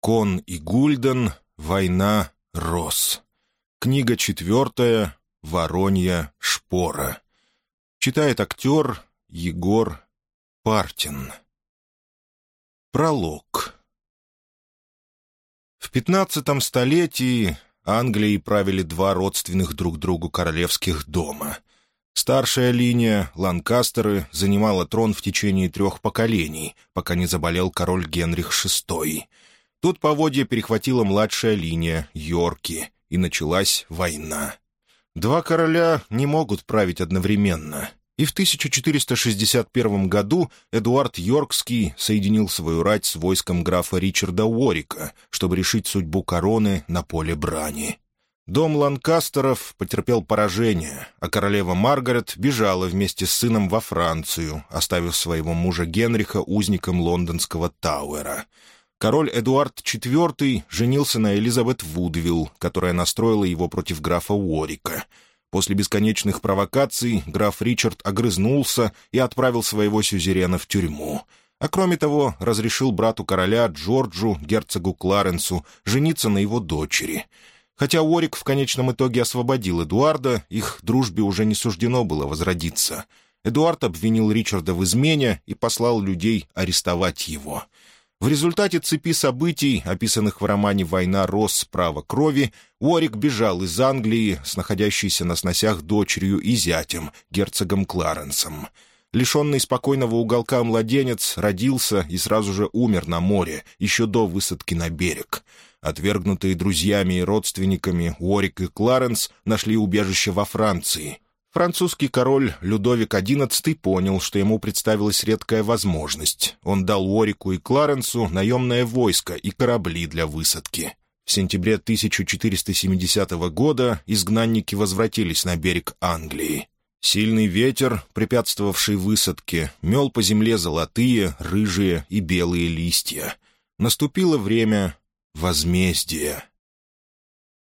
Кон и Гульден. Война. Рос. Книга четвертая. Воронья шпора. Читает актер Егор Партин. Пролог. В пятнадцатом столетии Англией правили два родственных друг другу королевских дома. Старшая линия, Ланкастеры, занимала трон в течение трех поколений, пока не заболел король Генрих VI. Тут поводья перехватила младшая линия, Йорки, и началась война. Два короля не могут править одновременно, и в 1461 году Эдуард Йоркский соединил свою рать с войском графа Ричарда Уорика, чтобы решить судьбу короны на поле брани. Дом Ланкастеров потерпел поражение, а королева Маргарет бежала вместе с сыном во Францию, оставив своего мужа Генриха узником лондонского Тауэра. Король Эдуард IV женился на Элизабет Вудвилл, которая настроила его против графа Уорика. После бесконечных провокаций граф Ричард огрызнулся и отправил своего сюзерена в тюрьму. А кроме того, разрешил брату короля Джорджу, герцогу Кларенсу, жениться на его дочери — Хотя Уорик в конечном итоге освободил Эдуарда, их дружбе уже не суждено было возродиться. Эдуард обвинил Ричарда в измене и послал людей арестовать его. В результате цепи событий, описанных в романе «Война Рос. Право крови», Уорик бежал из Англии с находящейся на сносях дочерью и зятем, герцогом Кларенсом. Лишенный спокойного уголка младенец родился и сразу же умер на море, еще до высадки на берег — Отвергнутые друзьями и родственниками, Уорик и Кларенс нашли убежище во Франции. Французский король Людовик XI понял, что ему представилась редкая возможность. Он дал Уорику и Кларенсу наемное войско и корабли для высадки. В сентябре 1470 года изгнанники возвратились на берег Англии. Сильный ветер, препятствовавший высадке, мел по земле золотые, рыжие и белые листья. Наступило время возмездие.